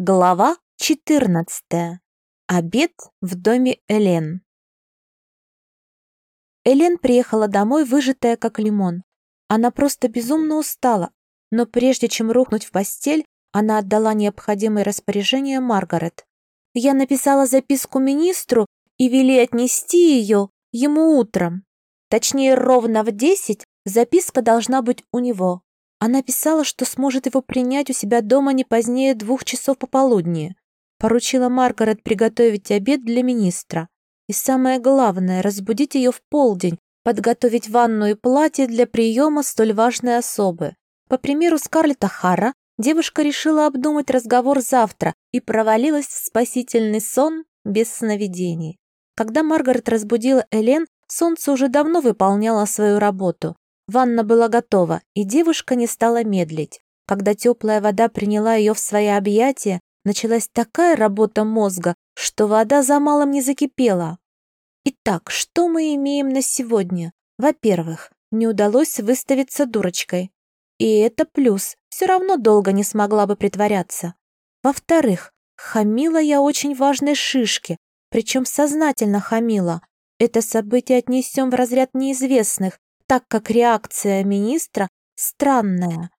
Глава 14. Обед в доме Элен. Элен приехала домой, выжатая как лимон. Она просто безумно устала, но прежде чем рухнуть в постель, она отдала необходимые распоряжения Маргарет. «Я написала записку министру и вели отнести ее ему утром. Точнее, ровно в десять записка должна быть у него. Она писала, что сможет его принять у себя дома не позднее двух часов пополудни. Поручила Маргарет приготовить обед для министра. И самое главное, разбудить ее в полдень, подготовить ванну и платье для приема столь важной особы. По примеру Скарлетта Хара, девушка решила обдумать разговор завтра и провалилась в спасительный сон без сновидений. Когда Маргарет разбудила Элен, солнце уже давно выполняло свою работу. Ванна была готова, и девушка не стала медлить. Когда теплая вода приняла ее в свои объятия, началась такая работа мозга, что вода за малым не закипела. Итак, что мы имеем на сегодня? Во-первых, не удалось выставиться дурочкой. И это плюс, все равно долго не смогла бы притворяться. Во-вторых, хамила я очень важной шишке, причем сознательно хамила. Это событие отнесем в разряд неизвестных, так как реакция министра странная.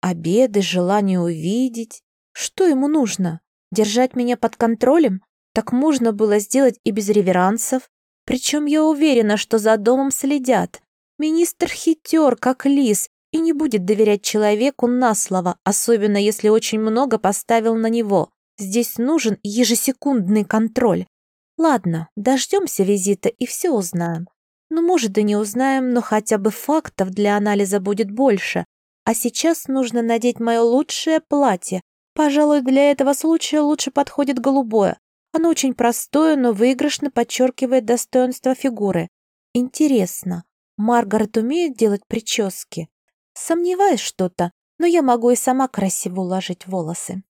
Обеды, желание увидеть. Что ему нужно? Держать меня под контролем? Так можно было сделать и без реверансов. Причем я уверена, что за домом следят. Министр хитер, как лис, и не будет доверять человеку на слово, особенно если очень много поставил на него. Здесь нужен ежесекундный контроль. Ладно, дождемся визита и все узнаем. Ну, может, и не узнаем, но хотя бы фактов для анализа будет больше. А сейчас нужно надеть мое лучшее платье. Пожалуй, для этого случая лучше подходит голубое. Оно очень простое, но выигрышно подчеркивает достоинство фигуры. Интересно, Маргарет умеет делать прически? Сомневаюсь что-то, но я могу и сама красиво уложить волосы.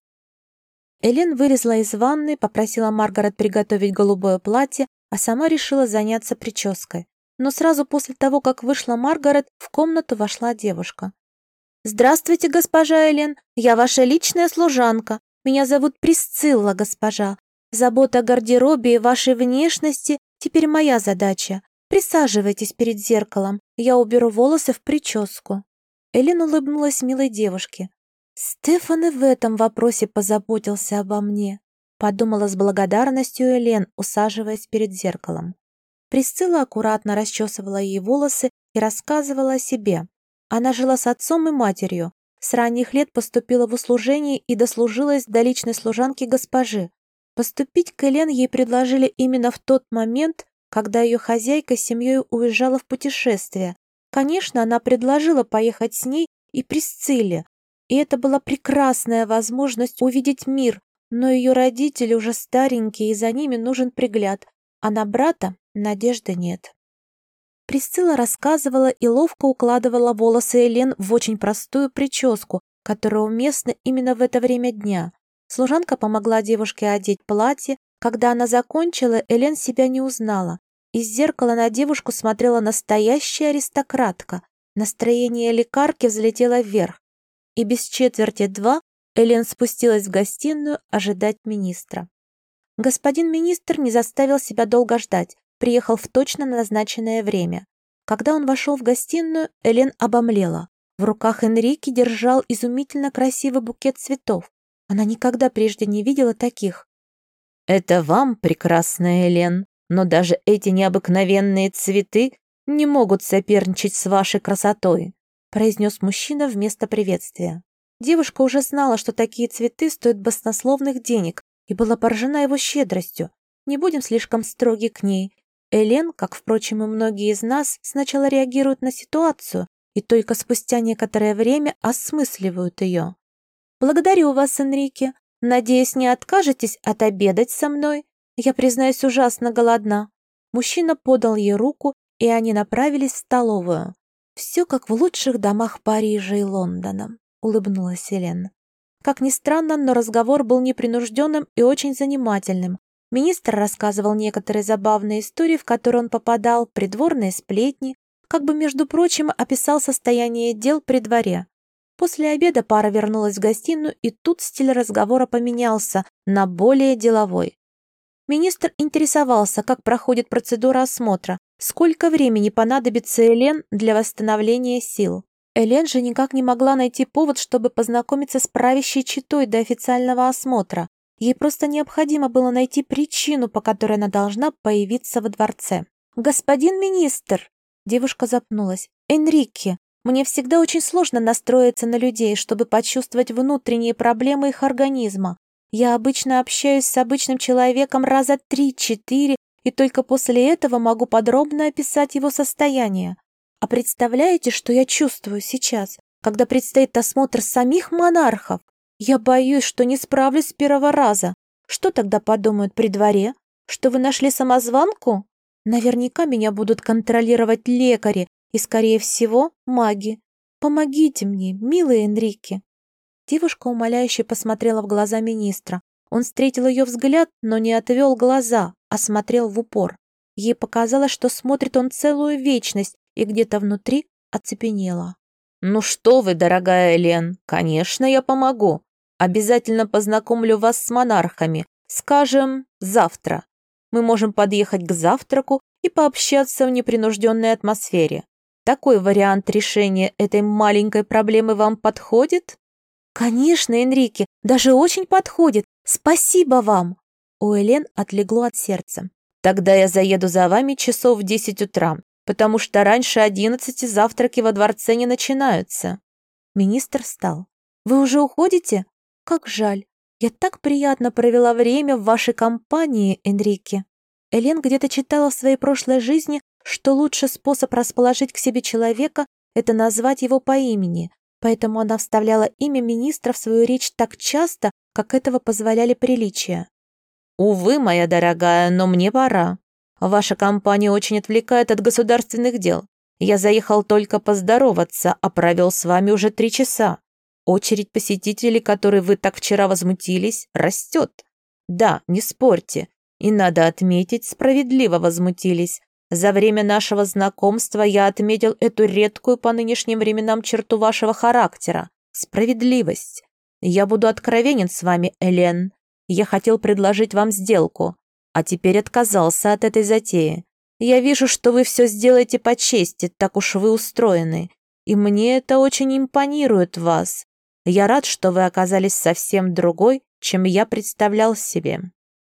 Элен вылезла из ванны, попросила Маргарет приготовить голубое платье, а сама решила заняться прической но сразу после того, как вышла Маргарет, в комнату вошла девушка. «Здравствуйте, госпожа Элен, я ваша личная служанка. Меня зовут Присцилла, госпожа. Забота о гардеробе и вашей внешности теперь моя задача. Присаживайтесь перед зеркалом, я уберу волосы в прическу». Элен улыбнулась милой девушке. «Стефан и в этом вопросе позаботился обо мне», подумала с благодарностью Элен, усаживаясь перед зеркалом. Присцилла аккуратно расчесывала ей волосы и рассказывала о себе. Она жила с отцом и матерью, с ранних лет поступила в услужение и дослужилась до личной служанки госпожи. Поступить к Элен ей предложили именно в тот момент, когда ее хозяйка с семьей уезжала в путешествие. Конечно, она предложила поехать с ней и Присцилле, и это была прекрасная возможность увидеть мир, но ее родители уже старенькие, и за ними нужен пригляд, а на брата надежды нет. Присцилла рассказывала и ловко укладывала волосы Элен в очень простую прическу, которая уместна именно в это время дня. Служанка помогла девушке одеть платье. Когда она закончила, Элен себя не узнала. Из зеркала на девушку смотрела настоящая аристократка. Настроение лекарки взлетело вверх. И без четверти два Элен спустилась в гостиную ожидать министра. Господин министр не заставил себя долго ждать, приехал в точно назначенное время. Когда он вошел в гостиную, Элен обомлела. В руках Энрике держал изумительно красивый букет цветов. Она никогда прежде не видела таких. «Это вам, прекрасная Элен, но даже эти необыкновенные цветы не могут соперничать с вашей красотой», произнес мужчина вместо приветствия. Девушка уже знала, что такие цветы стоят баснословных денег, и была поражена его щедростью. Не будем слишком строги к ней. Элен, как, впрочем, и многие из нас, сначала реагируют на ситуацию и только спустя некоторое время осмысливают ее. «Благодарю вас, Энрике. Надеюсь, не откажетесь отобедать со мной. Я, признаюсь, ужасно голодна». Мужчина подал ей руку, и они направились в столовую. «Все как в лучших домах Парижа и Лондона», — улыбнулась Элен. Как ни странно, но разговор был непринужденным и очень занимательным. Министр рассказывал некоторые забавные истории, в которые он попадал, придворные сплетни, как бы, между прочим, описал состояние дел при дворе. После обеда пара вернулась в гостиную, и тут стиль разговора поменялся на более деловой. Министр интересовался, как проходит процедура осмотра, сколько времени понадобится Элен для восстановления сил. Элен же никак не могла найти повод, чтобы познакомиться с правящей читой до официального осмотра. Ей просто необходимо было найти причину, по которой она должна появиться во дворце. «Господин министр!» Девушка запнулась. «Энрике, мне всегда очень сложно настроиться на людей, чтобы почувствовать внутренние проблемы их организма. Я обычно общаюсь с обычным человеком раза три-четыре, и только после этого могу подробно описать его состояние. А представляете, что я чувствую сейчас, когда предстоит осмотр самих монархов? Я боюсь, что не справлюсь с первого раза. Что тогда подумают при дворе? Что вы нашли самозванку? Наверняка меня будут контролировать лекари и, скорее всего, маги. Помогите мне, милый Энрике. Девушка умоляюще посмотрела в глаза министра. Он встретил ее взгляд, но не отвел глаза, а смотрел в упор. Ей показалось, что смотрит он целую вечность, и где-то внутри оцепенела. «Ну что вы, дорогая Элен, конечно, я помогу. Обязательно познакомлю вас с монархами. Скажем, завтра. Мы можем подъехать к завтраку и пообщаться в непринужденной атмосфере. Такой вариант решения этой маленькой проблемы вам подходит? Конечно, Энрике, даже очень подходит. Спасибо вам. У Элен отлегло от сердца. Тогда я заеду за вами часов в десять утра потому что раньше одиннадцати завтраки во дворце не начинаются». Министр встал. «Вы уже уходите? Как жаль. Я так приятно провела время в вашей компании, Энрике». Элен где-то читала в своей прошлой жизни, что лучший способ расположить к себе человека – это назвать его по имени, поэтому она вставляла имя министра в свою речь так часто, как этого позволяли приличия. «Увы, моя дорогая, но мне пора. Ваша компания очень отвлекает от государственных дел. Я заехал только поздороваться, а провел с вами уже три часа. Очередь посетителей, которые вы так вчера возмутились, растет. Да, не спорьте. И надо отметить, справедливо возмутились. За время нашего знакомства я отметил эту редкую по нынешним временам черту вашего характера – справедливость. Я буду откровенен с вами, Элен. Я хотел предложить вам сделку а теперь отказался от этой затеи. Я вижу, что вы все сделаете по чести, так уж вы устроены, и мне это очень импонирует вас. Я рад, что вы оказались совсем другой, чем я представлял себе».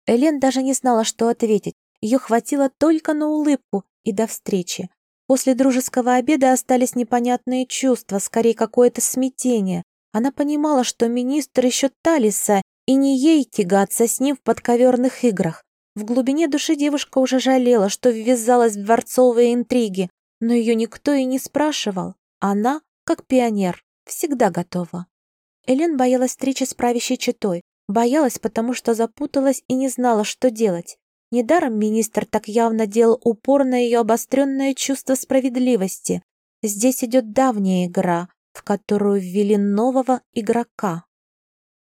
Элен даже не знала, что ответить. Ее хватило только на улыбку и до встречи. После дружеского обеда остались непонятные чувства, скорее какое-то смятение. Она понимала, что министр еще Талиса, и не ей тягаться с ним в подковерных играх. В глубине души девушка уже жалела, что ввязалась в дворцовые интриги, но ее никто и не спрашивал. Она, как пионер, всегда готова. Элен боялась встречи с правящей четой. Боялась, потому что запуталась и не знала, что делать. Недаром министр так явно делал упор на ее обостренное чувство справедливости. Здесь идет давняя игра, в которую ввели нового игрока.